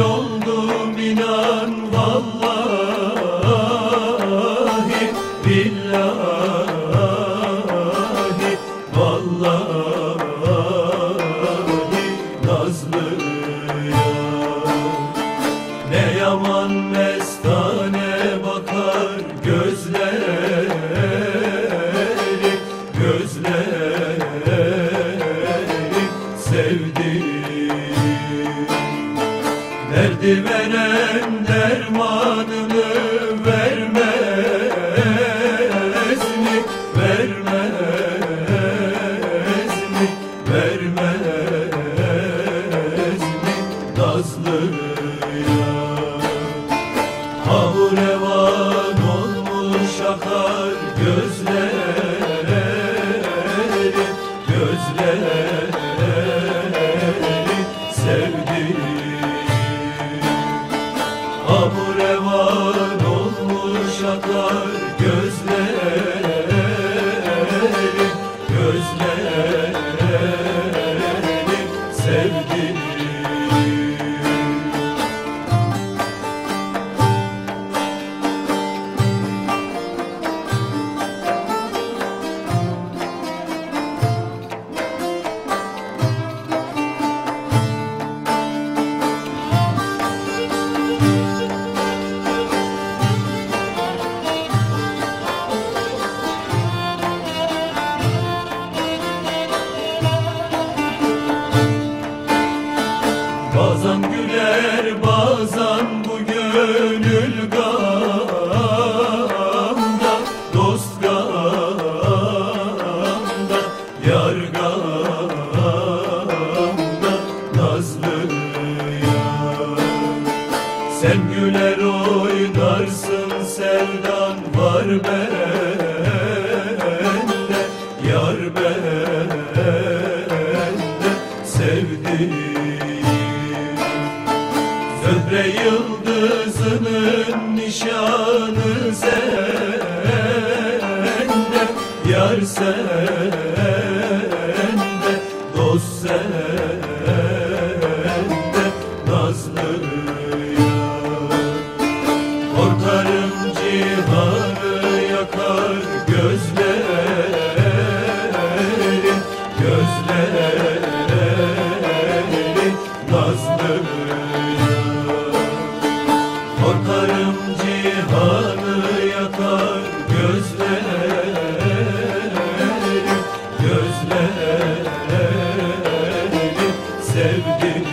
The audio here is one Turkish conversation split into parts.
oldum inan vallahi billahi vallahi nazlı ne yaman mestane bakar gözleri Gözleri sevdiğim Derdi veren dermanını vermez mi? Vermez mi? Vermez mi? Nazlı yar Havu revan olmuş akar gözleri Gözleri Güler bazen bu gönül gamda. Dost gamda Sen güler oynarsın sevdan var bende. Yar bende yıldızının nişanı sende Yar sende Dost sende Nazlı yar. Korkarım cihanı yakar gözlerin Sevdiğim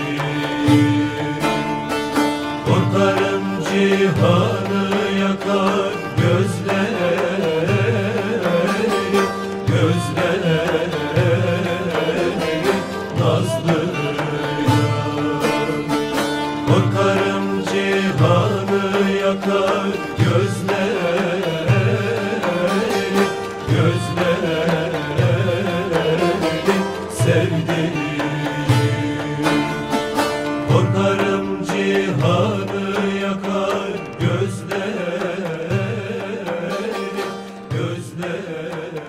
Korkarım cihanı yakar gözleri Gözleri nazlı yar. Korkarım Korkarım cihanı yakar gözleri Gözleri